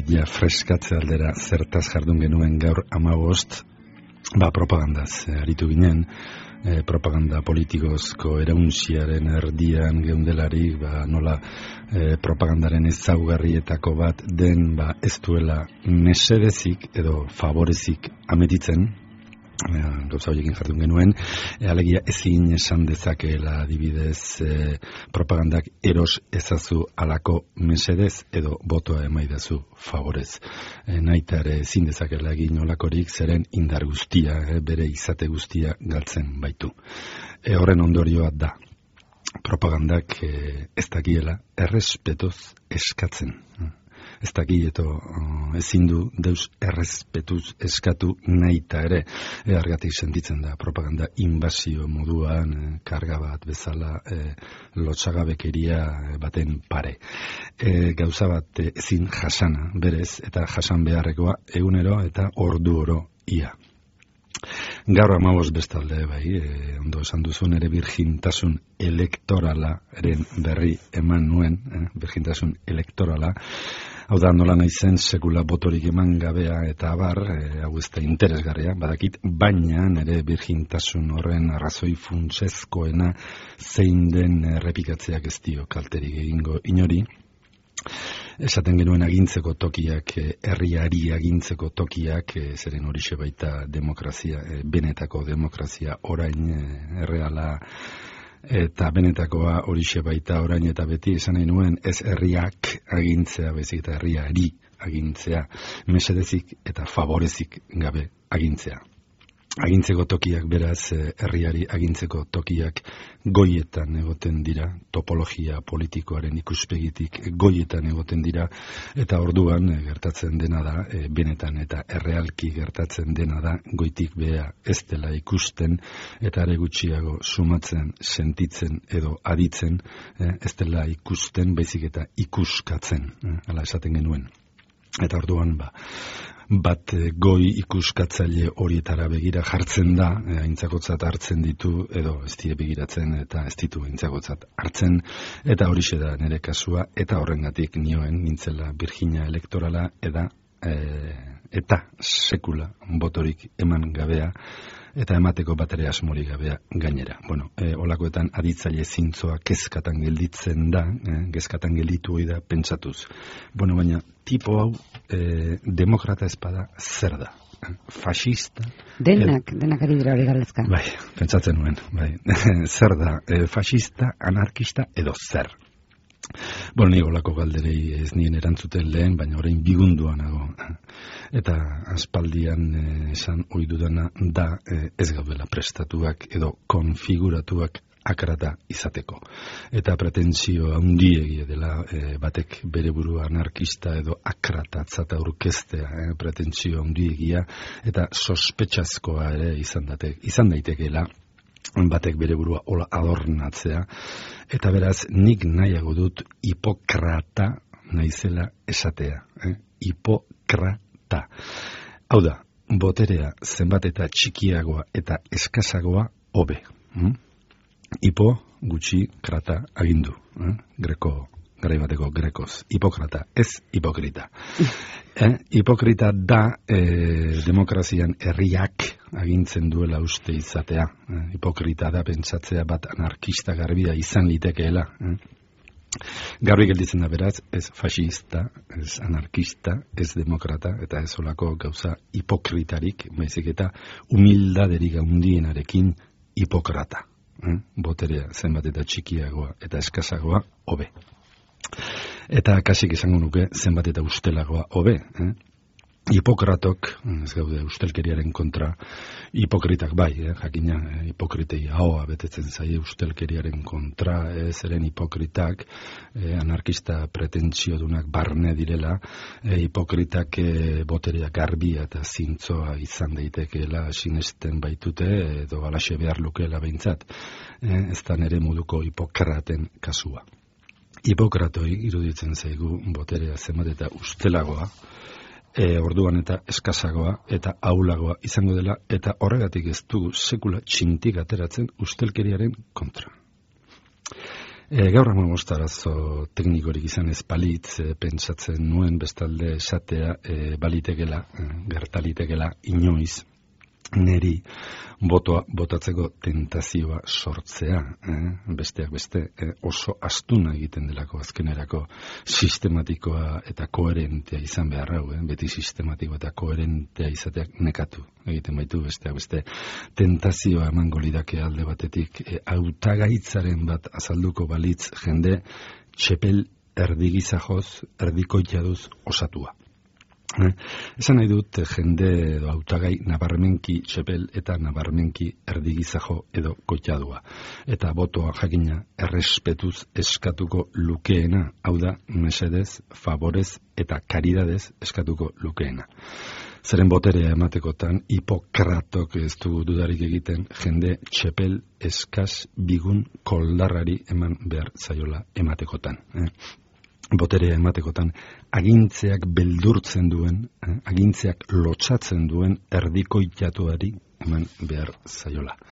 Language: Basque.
memoria freskatzea aldera zertaz jardun genuen gaur amagost, ba, propagandaz aritu ginen, e, propaganda politikozko eraunziaren erdian geundelari, ba, nola e, propagandaren ezaugarrietako bat den ba, ez duela mesedezik edo favorezik ametitzen, gauza horiekin jardun genuen, alegia ezin esan dezakeela adibidez e, propagandak eros ezazu alako mesedez edo botoa emaidazu favorez. E, naita ere ezin dezakeela egin olakorik zeren indar guztia, e, bere izate guztia galtzen baitu. E, horren ondorioa da, propagandak e, ez dakiela errespetoz eskatzen ez daki eto uh, ezin du deus errespetuz eskatu nahi eta ere. E, argatik sentitzen da propaganda inbazio moduan e, karga bat bezala e, lotxagabekeria baten pare. E, gauza bat ezin jasana berez eta jasan beharrekoa egunero eta ordu oro ia Gaur amabos bestalde, bai, e, ondo esan duzun ere virgintasun elektorala, berri eman nuen, eh, virgintasun elektorala, hau da nola nahi sekula botorik eman gabea eta abar, e, hau ez da interesgarria, badakit, baina nire virgintasun horren arrazoi funtsezkoena zein den errepikatzeak ez dio kalterik egingo inori, Esaten genuen agintzeko tokiak, eh, herriari agintzeko tokiak, e, zeren horixe baita demokrazia, e, benetako demokrazia orain erreala eta benetakoa horixe baita orain eta beti esan nahi nuen ez herriak agintzea bezik eta herriari agintzea mesedezik eta favorezik gabe agintzea agintzeko tokiak beraz eh, herriari agintzeko tokiak goietan egoten dira. Topologia politikoaren ikuspegitik goietan egoten dira. Eta orduan eh, gertatzen dena da e, benetan eta errealki gertatzen dena da goitik bea ez dela ikusten eta are gutxiago sumatzen sentitzen edo aditzen ez dela ikusten baizik eta ikuskatzen. Hala esaten genuen. Eta orduan ba bat eh, goi ikuskatzaile horietara begira jartzen da, e, aintzakotzat hartzen ditu, edo ez dire begiratzen eta ez ditu aintzakotzat hartzen, eta hori da nire kasua, eta horrengatik nioen nintzela Virginia elektorala, eda, e, eta sekula botorik eman gabea, eta emateko batere asmori gabea gainera. Bueno, e, olakoetan aditzaile zintzoa kezkatan gelditzen da, e, kezkatan gelditu da pentsatuz. Bueno, baina tipo hau e, demokrata espada zer da? Fascista. Denak, denak ari dira hori galezka. Bai, pentsatzen nuen, bai. zer da, e, fascista, anarkista edo zer? Bueno, ni olako galderei ez nien erantzuten lehen, baina orain bigunduan nago. Eta aspaldian eh, esan oidudana da eh, ez gaudela prestatuak edo konfiguratuak akrata izateko. Eta pretentzio handiegia dela eh, batek bere burua anarkista edo akratatzata urkestea eh, pretentzio handiegia eta sospetsazkoa ere izan, date, izan daitekeela batek bere burua hola adornatzea, eta beraz nik nahiago dut hipokrata naizela esatea. Eh? Hipokrata. Hau da, boterea zenbat eta txikiagoa eta eskazagoa hobe. Hm? Hipo gutxi krata agindu. Eh? Greko garaibateko grekoz, hipokrata, ez hipokrita. eh? Hipokrita da eh, demokrazian herriak agintzen duela uste izatea. Eh? Hipokrita da pentsatzea bat anarkista garbia izan litekeela. Eh? Garbi gelditzen da beraz, ez fascista, ez anarkista, ez demokrata, eta ez olako gauza hipokritarik, baizik eta humildaderik gaundienarekin hipokrata. Eh? Boterea zenbat eta txikiagoa eta eskazagoa, hobe. Eta kasik izango nuke zenbat eta ustelagoa hobe, eh? Hipokratok, ez gaude ustelkeriaren kontra, hipokritak bai, eh, jakina, eh, hipokritei haoa betetzen zaie ustelkeriaren kontra, eh, zeren hipokritak, eh, anarkista pretentzio dunak barne direla, eh, hipokritak eh, boterea garbia eta zintzoa izan daitekeela sinesten baitute, edo alaxe behar lukeela behintzat, eh, ez da nere moduko hipokraten kasua. Hipokratoi iruditzen zaigu boterea zenbat eta ustelagoa, e, orduan eta eskazagoa eta aulagoa izango dela, eta horregatik ez dugu sekula txintik ateratzen ustelkeriaren kontra. E, gaur hama arazo teknikorik izan ez palitz, e, pentsatzen nuen bestalde esatea e, balitekela, e, gertalitekela inoiz, neri botoa botatzeko tentazioa sortzea, eh? besteak beste eh, oso astuna egiten delako azkenerako sistematikoa eta koherentea izan behar hau, eh? beti sistematikoa eta koherentea izateak nekatu egiten baitu besteak beste tentazioa emango lidake alde batetik eh, autagaitzaren bat azalduko balitz jende txepel erdigizajoz erdikoitzaduz osatua. Eh? Esan nahi dut eh, jende edo autagai nabarmenki txepel eta nabarmenki erdigizajo edo kotxadua. Eta botoa jakina errespetuz eskatuko lukeena, hau da, mesedez, favorez eta karidadez eskatuko lukeena. Zeren boterea ematekotan, hipokratok ez du dudarik egiten jende txepel eskaz bigun koldarrari eman behar zaiola ematekotan. Eh? Boterea ematekotan agintzeak beldurtzen duen, eh, agintzeak lotxatzen duen erdikoitatuari eman behar zaiola.